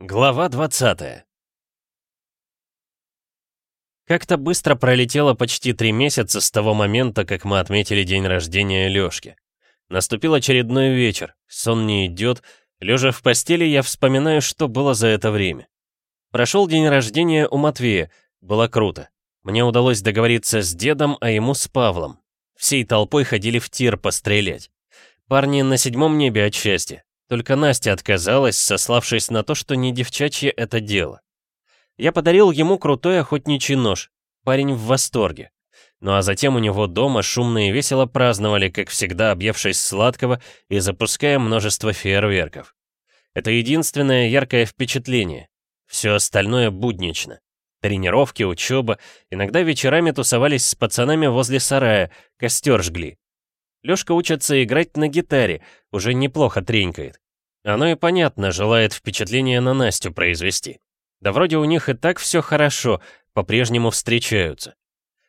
Глава 20 Как-то быстро пролетело почти три месяца с того момента, как мы отметили день рождения Лёшки. Наступил очередной вечер, сон не идет, лежа в постели, я вспоминаю, что было за это время. Прошел день рождения у Матвея, было круто. Мне удалось договориться с дедом, а ему с Павлом. Всей толпой ходили в тир пострелять. Парни на седьмом небе от счастья. Только Настя отказалась, сославшись на то, что не девчачье это дело. Я подарил ему крутой охотничий нож. Парень в восторге. Ну а затем у него дома шумно и весело праздновали, как всегда объевшись сладкого и запуская множество фейерверков. Это единственное яркое впечатление. Все остальное буднично. Тренировки, учеба, иногда вечерами тусовались с пацанами возле сарая, костер жгли. Лёшка учится играть на гитаре, уже неплохо тренькает. Оно и понятно, желает впечатление на Настю произвести. Да вроде у них и так все хорошо, по-прежнему встречаются.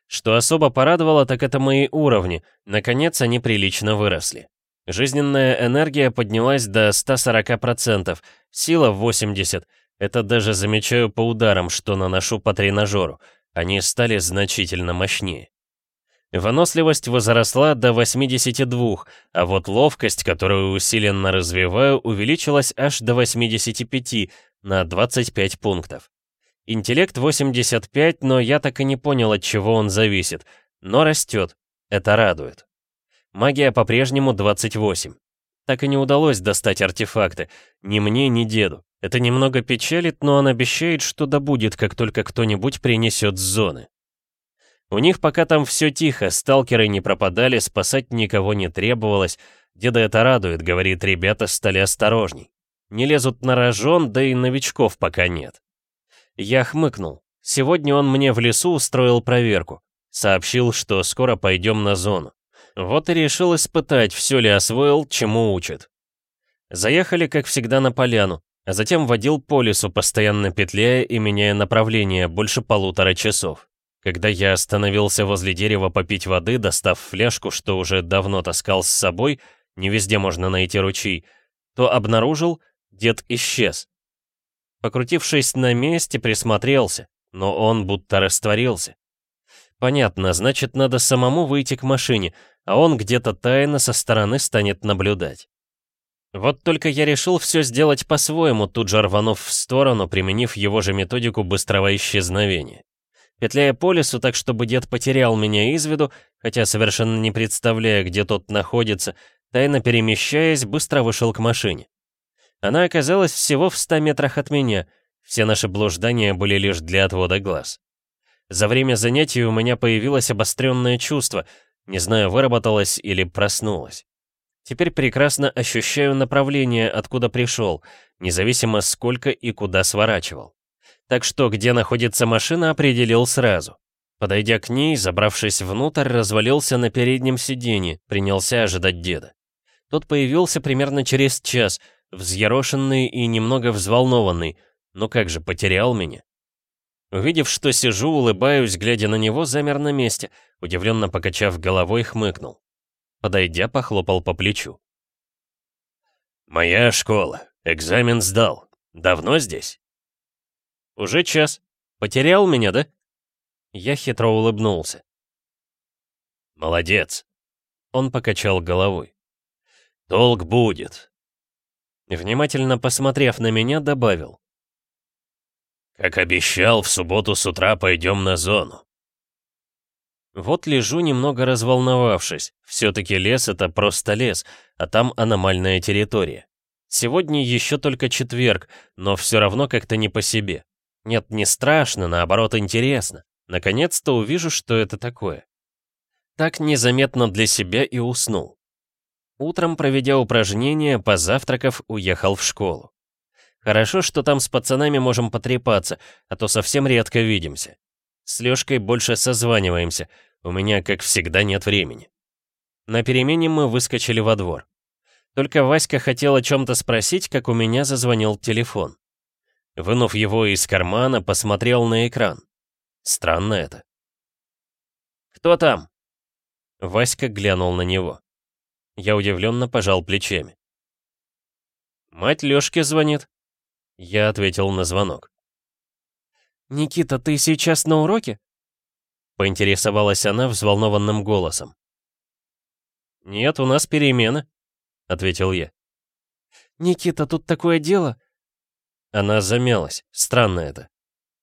Что особо порадовало, так это мои уровни, наконец они прилично выросли. Жизненная энергия поднялась до 140%, сила в 80%, это даже замечаю по ударам, что наношу по тренажеру, они стали значительно мощнее. Выносливость возросла до 82, а вот ловкость, которую усиленно развиваю, увеличилась аж до 85, на 25 пунктов. Интеллект 85, но я так и не понял, от чего он зависит. Но растет. Это радует. Магия по-прежнему 28. Так и не удалось достать артефакты. Ни мне, ни деду. Это немного печалит, но он обещает, что добудет, как только кто-нибудь принесет с зоны. У них пока там все тихо, сталкеры не пропадали, спасать никого не требовалось. Деда это радует, говорит, ребята стали осторожней. Не лезут на рожон, да и новичков пока нет. Я хмыкнул. Сегодня он мне в лесу устроил проверку. Сообщил, что скоро пойдем на зону. Вот и решил испытать, все ли освоил, чему учат. Заехали, как всегда, на поляну, а затем водил по лесу, постоянно петляя и меняя направление, больше полутора часов. Когда я остановился возле дерева попить воды, достав фляжку, что уже давно таскал с собой, не везде можно найти ручей, то обнаружил, дед исчез. Покрутившись на месте, присмотрелся, но он будто растворился. Понятно, значит, надо самому выйти к машине, а он где-то тайно со стороны станет наблюдать. Вот только я решил все сделать по-своему, тут же рванув в сторону, применив его же методику быстрого исчезновения. Петляя по лесу так, чтобы дед потерял меня из виду, хотя совершенно не представляя, где тот находится, тайно перемещаясь, быстро вышел к машине. Она оказалась всего в ста метрах от меня, все наши блуждания были лишь для отвода глаз. За время занятий у меня появилось обостренное чувство, не знаю, выработалось или проснулось. Теперь прекрасно ощущаю направление, откуда пришел, независимо сколько и куда сворачивал. Так что, где находится машина, определил сразу. Подойдя к ней, забравшись внутрь, развалился на переднем сиденье, принялся ожидать деда. Тот появился примерно через час, взъерошенный и немного взволнованный, но как же, потерял меня. Увидев, что сижу, улыбаюсь, глядя на него, замер на месте, удивленно покачав головой, хмыкнул. Подойдя, похлопал по плечу. «Моя школа. Экзамен сдал. Давно здесь?» «Уже час. Потерял меня, да?» Я хитро улыбнулся. «Молодец!» Он покачал головой. «Толк будет!» Внимательно посмотрев на меня, добавил. «Как обещал, в субботу с утра пойдем на зону». Вот лежу, немного разволновавшись. Все-таки лес — это просто лес, а там аномальная территория. Сегодня еще только четверг, но все равно как-то не по себе. Нет, не страшно, наоборот, интересно. Наконец-то увижу, что это такое. Так незаметно для себя и уснул. Утром, проведя упражнения, позавтракав, уехал в школу. Хорошо, что там с пацанами можем потрепаться, а то совсем редко видимся. С Лёшкой больше созваниваемся, у меня, как всегда, нет времени. На перемене мы выскочили во двор. Только Васька хотел о чем-то спросить, как у меня зазвонил телефон. Вынув его из кармана, посмотрел на экран. Странно это. «Кто там?» Васька глянул на него. Я удивленно пожал плечами. «Мать Лёшки звонит». Я ответил на звонок. «Никита, ты сейчас на уроке?» Поинтересовалась она взволнованным голосом. «Нет, у нас перемена», — ответил я. «Никита, тут такое дело...» Она замялась. Странно это.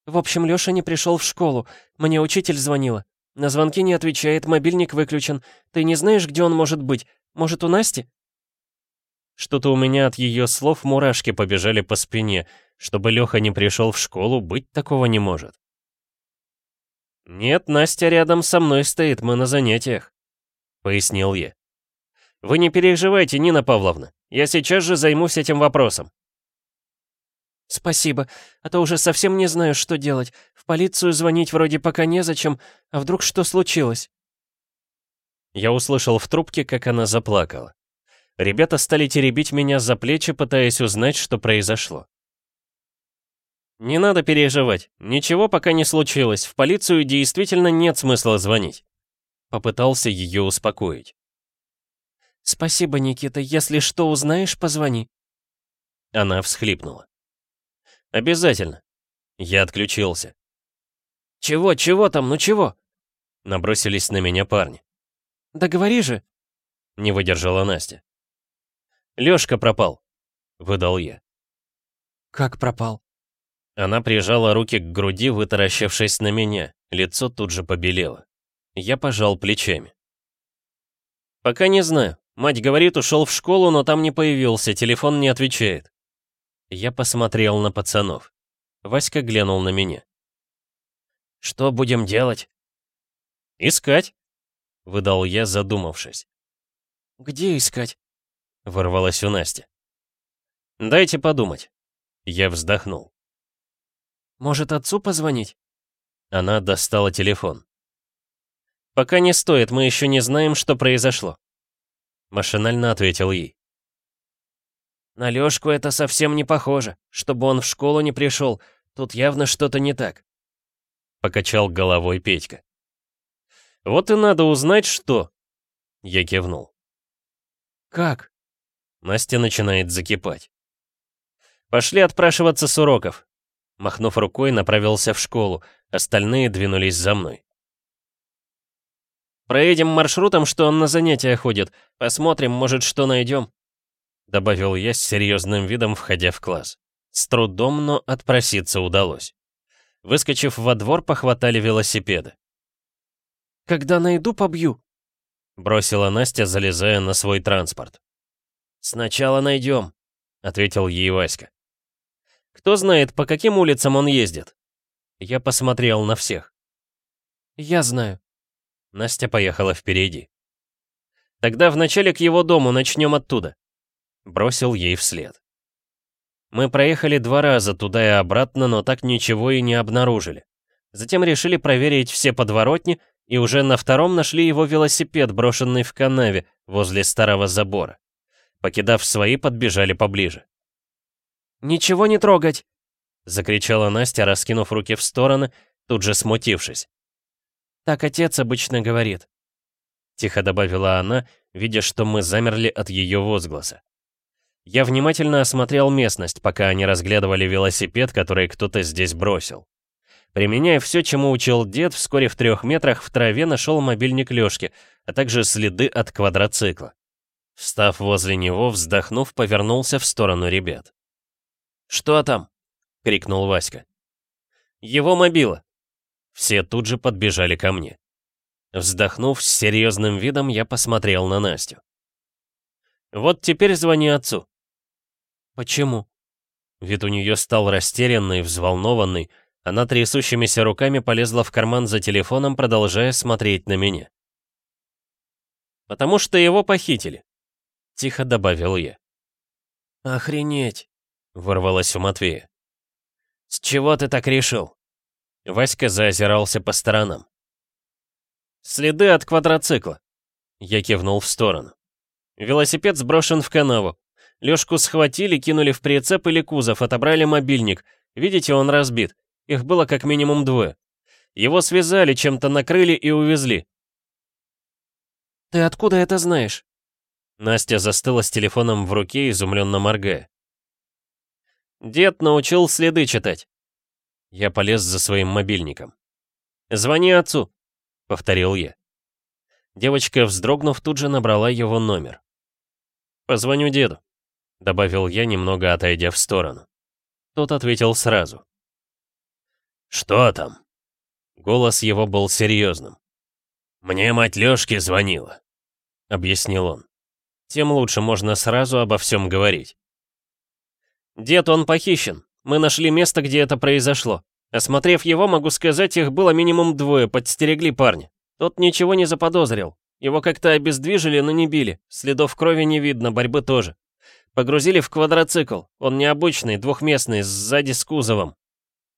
«В общем, Лёша не пришел в школу. Мне учитель звонила. На звонки не отвечает, мобильник выключен. Ты не знаешь, где он может быть? Может, у Насти?» Что-то у меня от ее слов мурашки побежали по спине. Чтобы Леха не пришел в школу, быть такого не может. «Нет, Настя рядом со мной стоит, мы на занятиях», — пояснил я. «Вы не переживайте, Нина Павловна, я сейчас же займусь этим вопросом». «Спасибо, а то уже совсем не знаю, что делать. В полицию звонить вроде пока незачем, а вдруг что случилось?» Я услышал в трубке, как она заплакала. Ребята стали теребить меня за плечи, пытаясь узнать, что произошло. «Не надо переживать. Ничего пока не случилось. В полицию действительно нет смысла звонить». Попытался ее успокоить. «Спасибо, Никита. Если что узнаешь, позвони». Она всхлипнула. «Обязательно». Я отключился. «Чего, чего там, ну чего?» Набросились на меня парни. «Да говори же!» Не выдержала Настя. Лёшка пропал», — выдал я. «Как пропал?» Она прижала руки к груди, вытаращившись на меня. Лицо тут же побелело. Я пожал плечами. «Пока не знаю. Мать говорит, ушел в школу, но там не появился, телефон не отвечает». Я посмотрел на пацанов. Васька глянул на меня. «Что будем делать?» «Искать», — выдал я, задумавшись. «Где искать?» Ворвалась у Насти. «Дайте подумать». Я вздохнул. «Может, отцу позвонить?» Она достала телефон. «Пока не стоит, мы еще не знаем, что произошло». Машинально ответил ей. «На Лёшку это совсем не похоже. Чтобы он в школу не пришел, тут явно что-то не так». Покачал головой Петька. «Вот и надо узнать, что...» Я кивнул. «Как?» Настя начинает закипать. «Пошли отпрашиваться с уроков». Махнув рукой, направился в школу, остальные двинулись за мной. «Проедем маршрутом, что он на занятия ходит. Посмотрим, может, что найдем», — добавил я с серьезным видом, входя в класс. С трудом, но отпроситься удалось. Выскочив во двор, похватали велосипеды. «Когда найду, побью», — бросила Настя, залезая на свой транспорт. «Сначала найдем», — ответил ей Васька. «Кто знает, по каким улицам он ездит?» Я посмотрел на всех. «Я знаю». Настя поехала впереди. «Тогда вначале к его дому, начнем оттуда», — бросил ей вслед. Мы проехали два раза туда и обратно, но так ничего и не обнаружили. Затем решили проверить все подворотни, и уже на втором нашли его велосипед, брошенный в канаве возле старого забора. Покидав свои, подбежали поближе. «Ничего не трогать!» — закричала Настя, раскинув руки в стороны, тут же смутившись. «Так отец обычно говорит», — тихо добавила она, видя, что мы замерли от ее возгласа. Я внимательно осмотрел местность, пока они разглядывали велосипед, который кто-то здесь бросил. Применяя все, чему учил дед, вскоре в трех метрах в траве нашел мобильник Лёшки, а также следы от квадроцикла. Встав возле него, вздохнув, повернулся в сторону ребят. «Что там?» — крикнул Васька. «Его мобила!» Все тут же подбежали ко мне. Вздохнув с серьезным видом, я посмотрел на Настю. «Вот теперь звони отцу». «Почему?» Вид у нее стал растерянный, взволнованный. Она трясущимися руками полезла в карман за телефоном, продолжая смотреть на меня. «Потому что его похитили. — тихо добавил я. «Охренеть!» — ворвалось у Матвея. «С чего ты так решил?» Васька заозирался по сторонам. «Следы от квадроцикла». Я кивнул в сторону. Велосипед сброшен в канаву. Лёшку схватили, кинули в прицеп или кузов, отобрали мобильник. Видите, он разбит. Их было как минимум двое. Его связали, чем-то накрыли и увезли. «Ты откуда это знаешь?» Настя застыла с телефоном в руке, изумленно моргая. Дед научил следы читать. Я полез за своим мобильником. «Звони отцу», — повторил я. Девочка, вздрогнув, тут же набрала его номер. «Позвоню деду», — добавил я, немного отойдя в сторону. Тот ответил сразу. «Что там?» Голос его был серьезным. «Мне мать Лёшки звонила», — объяснил он. «Тем лучше можно сразу обо всем говорить». «Дед, он похищен. Мы нашли место, где это произошло. Осмотрев его, могу сказать, их было минимум двое, подстерегли парня. Тот ничего не заподозрил. Его как-то обездвижили, но не били. Следов крови не видно, борьбы тоже. Погрузили в квадроцикл. Он необычный, двухместный, сзади с кузовом.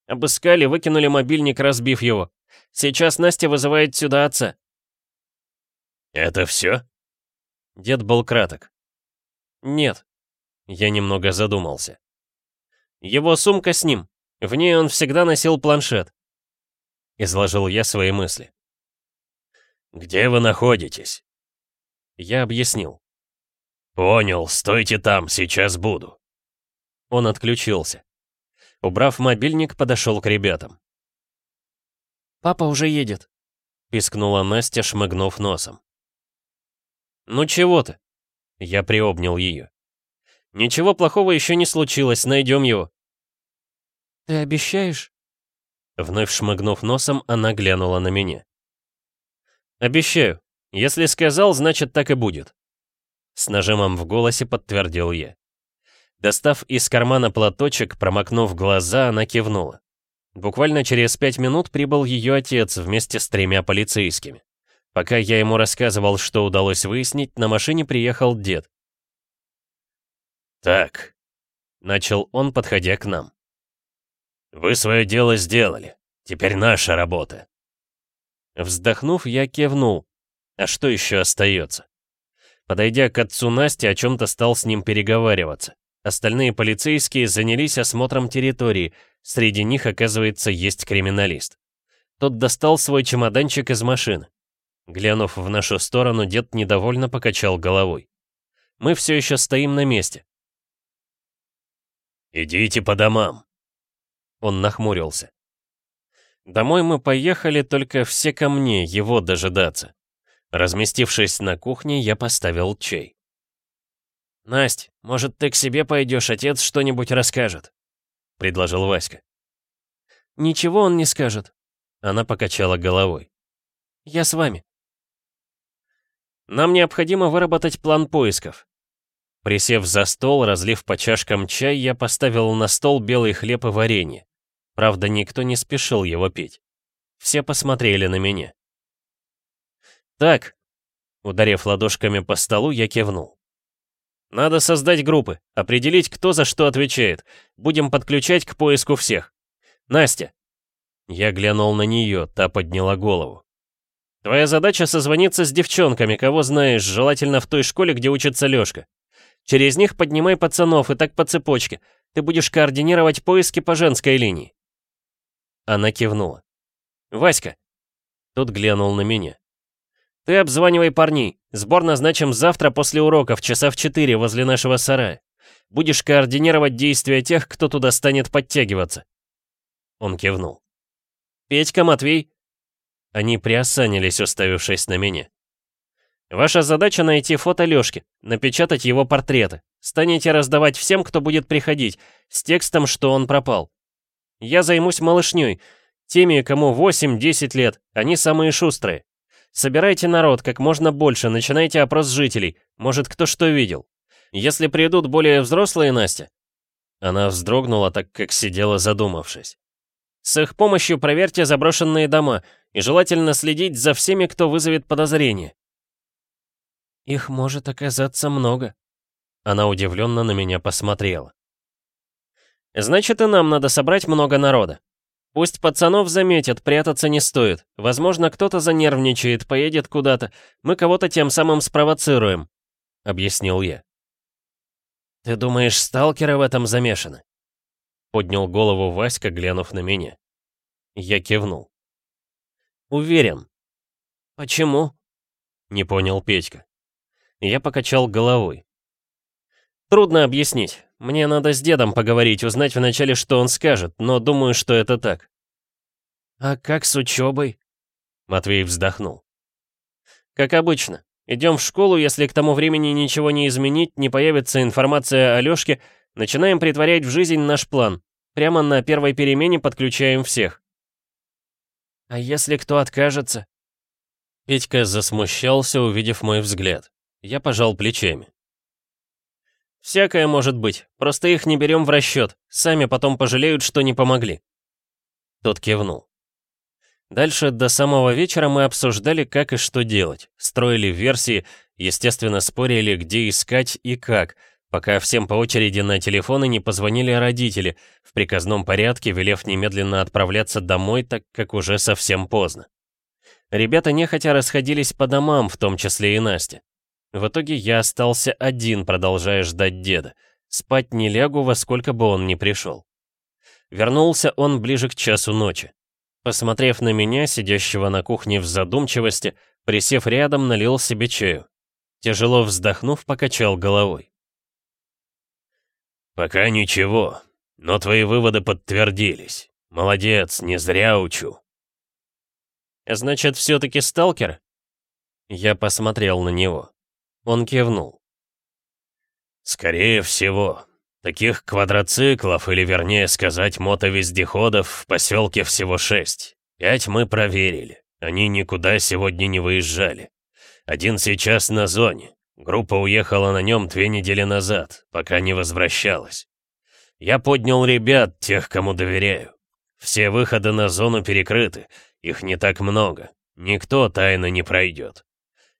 Обыскали, выкинули мобильник, разбив его. Сейчас Настя вызывает сюда отца. «Это все?» Дед был краток. «Нет». Я немного задумался. «Его сумка с ним. В ней он всегда носил планшет». Изложил я свои мысли. «Где вы находитесь?» Я объяснил. «Понял, стойте там, сейчас буду». Он отключился. Убрав мобильник, подошел к ребятам. «Папа уже едет», — пискнула Настя, шмыгнув носом. «Ну чего ты?» Я приобнял ее. «Ничего плохого еще не случилось, найдем его». «Ты обещаешь?» Вновь шмыгнув носом, она глянула на меня. «Обещаю. Если сказал, значит так и будет». С нажимом в голосе подтвердил я. Достав из кармана платочек, промокнув глаза, она кивнула. Буквально через пять минут прибыл ее отец вместе с тремя полицейскими. Пока я ему рассказывал, что удалось выяснить, на машине приехал дед. «Так», — начал он, подходя к нам. «Вы свое дело сделали. Теперь наша работа». Вздохнув, я кивнул. А что еще остается? Подойдя к отцу Насти, о чем-то стал с ним переговариваться. Остальные полицейские занялись осмотром территории. Среди них, оказывается, есть криминалист. Тот достал свой чемоданчик из машины. Глянув в нашу сторону, дед недовольно покачал головой. Мы все еще стоим на месте. «Идите по домам», он нахмурился. Домой мы поехали только все ко мне, его дожидаться. Разместившись на кухне, я поставил чай. «Насть, может, ты к себе пойдешь, отец что-нибудь расскажет?» — предложил Васька. «Ничего он не скажет», — она покачала головой. «Я с вами». «Нам необходимо выработать план поисков. Присев за стол, разлив по чашкам чай, я поставил на стол белый хлеб и варенье. Правда, никто не спешил его пить. Все посмотрели на меня. «Так», — ударив ладошками по столу, я кивнул. «Надо создать группы, определить, кто за что отвечает. Будем подключать к поиску всех. Настя!» Я глянул на нее, та подняла голову. «Твоя задача созвониться с девчонками, кого знаешь, желательно в той школе, где учится Лёшка. Через них поднимай пацанов и так по цепочке. Ты будешь координировать поиски по женской линии. Она кивнула. «Васька!» Тут глянул на меня. «Ты обзванивай парней. Сбор назначим завтра после уроков, часа в четыре, возле нашего сарая. Будешь координировать действия тех, кто туда станет подтягиваться». Он кивнул. «Петька, Матвей!» Они приосанились, уставившись на меня. «Ваша задача найти фото Лёшки, напечатать его портреты. Станете раздавать всем, кто будет приходить, с текстом, что он пропал. Я займусь малышней. Теми, кому 8-10 лет, они самые шустрые. Собирайте народ как можно больше, начинайте опрос жителей. Может, кто что видел. Если придут более взрослые Настя...» Она вздрогнула, так как сидела задумавшись. «С их помощью проверьте заброшенные дома и желательно следить за всеми, кто вызовет подозрение». «Их может оказаться много». Она удивленно на меня посмотрела. Значит, и нам надо собрать много народа. Пусть пацанов заметят, прятаться не стоит. Возможно, кто-то занервничает, поедет куда-то. Мы кого-то тем самым спровоцируем», — объяснил я. «Ты думаешь, сталкеры в этом замешаны?» Поднял голову Васька, глянув на меня. Я кивнул. «Уверен». «Почему?» — не понял Петька. Я покачал головой. Трудно объяснить. Мне надо с дедом поговорить, узнать вначале, что он скажет, но думаю, что это так». «А как с учебой?» Матвей вздохнул. «Как обычно. Идем в школу, если к тому времени ничего не изменить, не появится информация о Лёшке, начинаем притворять в жизнь наш план. Прямо на первой перемене подключаем всех». «А если кто откажется?» Петька засмущался, увидев мой взгляд. Я пожал плечами. «Всякое может быть, просто их не берем в расчет, сами потом пожалеют, что не помогли». Тот кивнул. Дальше до самого вечера мы обсуждали, как и что делать, строили версии, естественно, спорили, где искать и как, пока всем по очереди на телефоны не позвонили родители, в приказном порядке велев немедленно отправляться домой, так как уже совсем поздно. Ребята нехотя расходились по домам, в том числе и Настя. В итоге я остался один, продолжая ждать деда. Спать не лягу, во сколько бы он ни пришел. Вернулся он ближе к часу ночи. Посмотрев на меня, сидящего на кухне в задумчивости, присев рядом, налил себе чаю. Тяжело вздохнув, покачал головой. «Пока ничего, но твои выводы подтвердились. Молодец, не зря учу». «Значит, все-таки сталкер?» Я посмотрел на него. Он кивнул. «Скорее всего. Таких квадроциклов, или вернее сказать, мотовездеходов в поселке всего шесть. Пять мы проверили. Они никуда сегодня не выезжали. Один сейчас на зоне. Группа уехала на нем две недели назад, пока не возвращалась. Я поднял ребят, тех, кому доверяю. Все выходы на зону перекрыты, их не так много. Никто тайно не пройдет.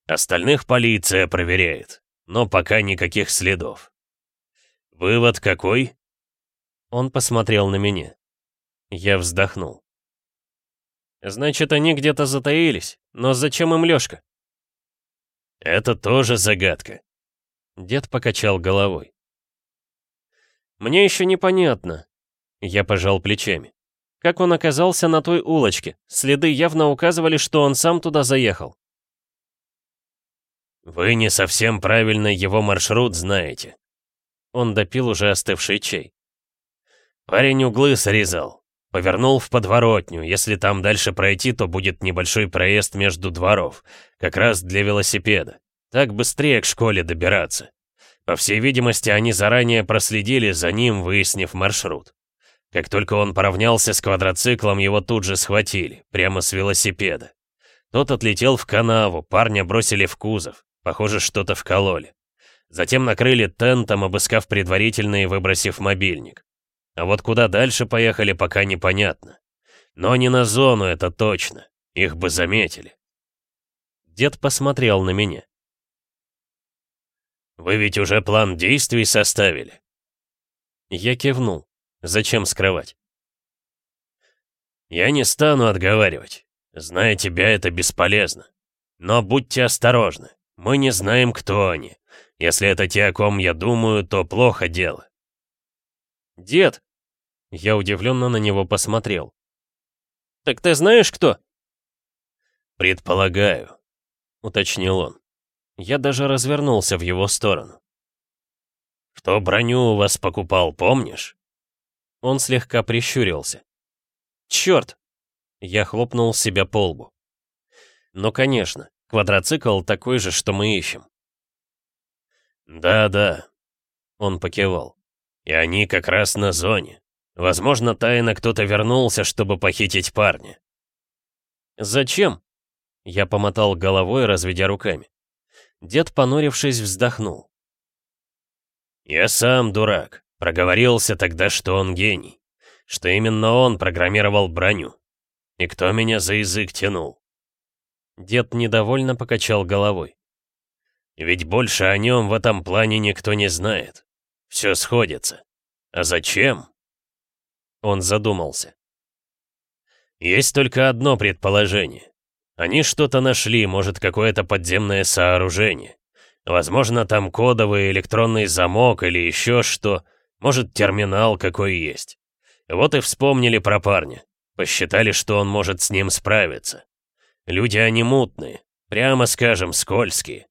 Остальных полиция проверяет, но пока никаких следов. Вывод какой? Он посмотрел на меня. Я вздохнул. Значит, они где-то затаились, но зачем им Лёшка? Это тоже загадка. Дед покачал головой. Мне еще непонятно. Я пожал плечами. Как он оказался на той улочке? Следы явно указывали, что он сам туда заехал. «Вы не совсем правильно его маршрут знаете». Он допил уже остывший чай. «Парень углы срезал. Повернул в подворотню. Если там дальше пройти, то будет небольшой проезд между дворов. Как раз для велосипеда. Так быстрее к школе добираться. По всей видимости, они заранее проследили за ним, выяснив маршрут. Как только он поравнялся с квадроциклом, его тут же схватили, прямо с велосипеда. Тот отлетел в канаву, парня бросили в кузов. Похоже, что-то вкололи. Затем накрыли тентом, обыскав предварительно и выбросив мобильник. А вот куда дальше поехали, пока непонятно. Но не на зону, это точно. Их бы заметили. Дед посмотрел на меня. «Вы ведь уже план действий составили?» Я кивнул. Зачем скрывать? «Я не стану отговаривать. Зная тебя, это бесполезно. Но будьте осторожны. Мы не знаем, кто они. Если это те, о ком я думаю, то плохо дело. Дед! Я удивленно на него посмотрел. Так ты знаешь, кто? Предполагаю, уточнил он. Я даже развернулся в его сторону. Кто броню у вас покупал, помнишь? Он слегка прищурился. Черт! Я хлопнул себя по лбу. Ну, конечно, Квадроцикл такой же, что мы ищем. «Да-да», — он покивал. «И они как раз на зоне. Возможно, тайно кто-то вернулся, чтобы похитить парня». «Зачем?» Я помотал головой, разведя руками. Дед, понурившись, вздохнул. «Я сам дурак. Проговорился тогда, что он гений. Что именно он программировал броню. И кто меня за язык тянул? Дед недовольно покачал головой. «Ведь больше о нем в этом плане никто не знает. Все сходится. А зачем?» Он задумался. «Есть только одно предположение. Они что-то нашли, может, какое-то подземное сооружение. Возможно, там кодовый электронный замок или еще что. Может, терминал какой есть. Вот и вспомнили про парня. Посчитали, что он может с ним справиться. Люди они мутные, прямо скажем, скользкие.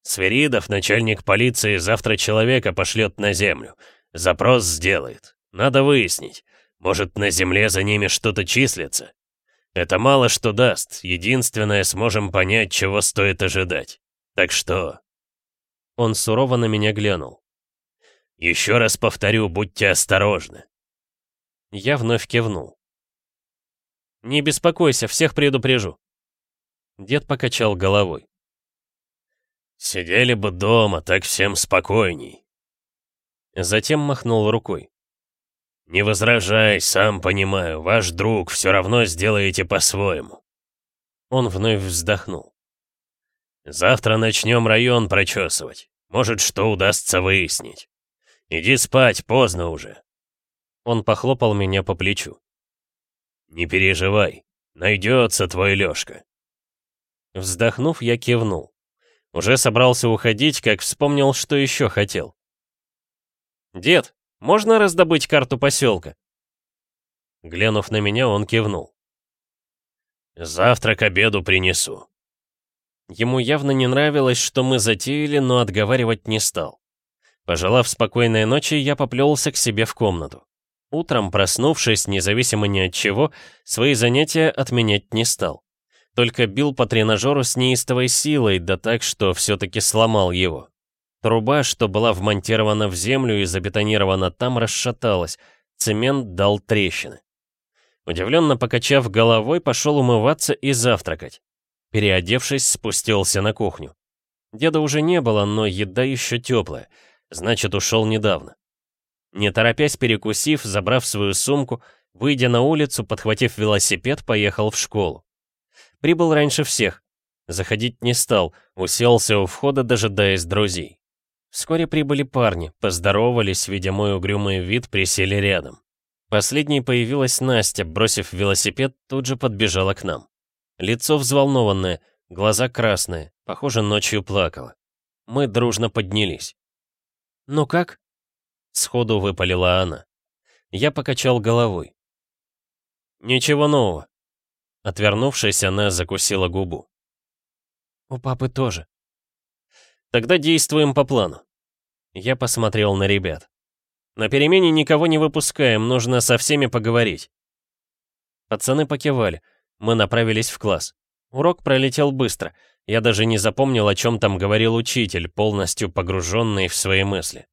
Сверидов, начальник полиции, завтра человека пошлет на землю. Запрос сделает. Надо выяснить. Может, на Земле за ними что-то числится? Это мало что даст. Единственное, сможем понять, чего стоит ожидать. Так что...» Он сурово на меня глянул. «Еще раз повторю, будьте осторожны». Я вновь кивнул. «Не беспокойся, всех предупрежу». Дед покачал головой. «Сидели бы дома, так всем спокойней». Затем махнул рукой. «Не возражай, сам понимаю, ваш друг, все равно сделаете по-своему». Он вновь вздохнул. «Завтра начнем район прочесывать. Может, что удастся выяснить. Иди спать, поздно уже». Он похлопал меня по плечу. «Не переживай, найдется твой Лёшка». Вздохнув, я кивнул. Уже собрался уходить, как вспомнил, что еще хотел. «Дед, можно раздобыть карту поселка?» Глянув на меня, он кивнул. «Завтра к обеду принесу». Ему явно не нравилось, что мы затеяли, но отговаривать не стал. Пожелав спокойной ночи, я поплелся к себе в комнату. Утром, проснувшись, независимо ни от чего, свои занятия отменять не стал. Только бил по тренажеру с неистовой силой, да так, что все-таки сломал его. Труба, что была вмонтирована в землю и забетонирована там, расшаталась. Цемент дал трещины. Удивленно покачав головой, пошел умываться и завтракать. Переодевшись, спустился на кухню. Деда уже не было, но еда еще теплая. Значит, ушел недавно. Не торопясь перекусив, забрав свою сумку, выйдя на улицу, подхватив велосипед, поехал в школу. Прибыл раньше всех. Заходить не стал, уселся у входа, дожидаясь друзей. Вскоре прибыли парни, поздоровались, видя мой угрюмый вид, присели рядом. Последней появилась Настя, бросив велосипед, тут же подбежала к нам. Лицо взволнованное, глаза красные, похоже, ночью плакала. Мы дружно поднялись. «Ну как?» Сходу выпалила она. Я покачал головой. «Ничего нового». Отвернувшись, она закусила губу. «У папы тоже». «Тогда действуем по плану». Я посмотрел на ребят. «На перемене никого не выпускаем, нужно со всеми поговорить». Пацаны покивали. Мы направились в класс. Урок пролетел быстро. Я даже не запомнил, о чем там говорил учитель, полностью погруженный в свои мысли.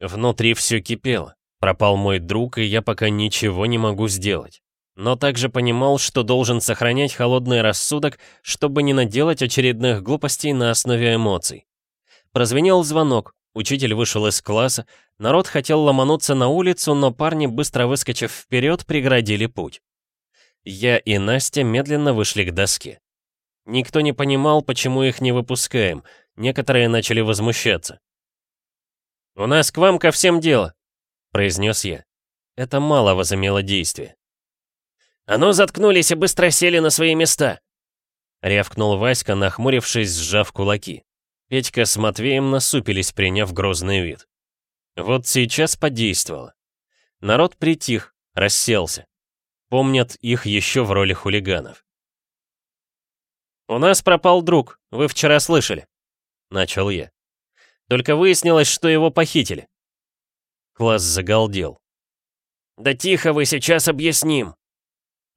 Внутри все кипело. Пропал мой друг, и я пока ничего не могу сделать. Но также понимал, что должен сохранять холодный рассудок, чтобы не наделать очередных глупостей на основе эмоций. Прозвенел звонок, учитель вышел из класса, народ хотел ломануться на улицу, но парни, быстро выскочив вперед, преградили путь. Я и Настя медленно вышли к доске. Никто не понимал, почему их не выпускаем, некоторые начали возмущаться. «У нас к вам ко всем дело», — произнес я. Это мало возымело действие. «А ну, заткнулись и быстро сели на свои места!» Рявкнул Васька, нахмурившись, сжав кулаки. Петька с Матвеем насупились, приняв грозный вид. Вот сейчас подействовало. Народ притих, расселся. Помнят их еще в роли хулиганов. «У нас пропал друг, вы вчера слышали», — начал я. Только выяснилось, что его похитили. Класс загалдел. «Да тихо вы, сейчас объясним!»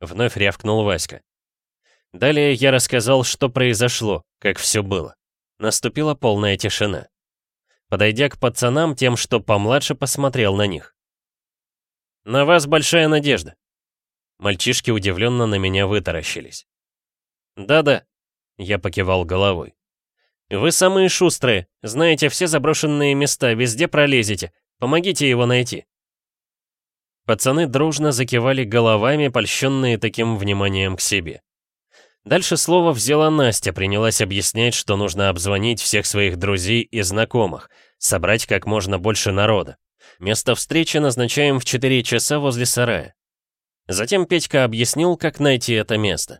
Вновь рявкнул Васька. Далее я рассказал, что произошло, как все было. Наступила полная тишина. Подойдя к пацанам, тем, что помладше, посмотрел на них. «На вас большая надежда». Мальчишки удивленно на меня вытаращились. «Да-да», — я покивал головой. Вы самые шустрые, знаете все заброшенные места, везде пролезете. Помогите его найти». Пацаны дружно закивали головами, польщенные таким вниманием к себе. Дальше слово взяла Настя, принялась объяснять, что нужно обзвонить всех своих друзей и знакомых, собрать как можно больше народа. Место встречи назначаем в 4 часа возле сарая. Затем Петька объяснил, как найти это место.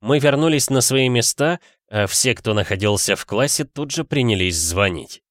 Мы вернулись на свои места, а все, кто находился в классе, тут же принялись звонить.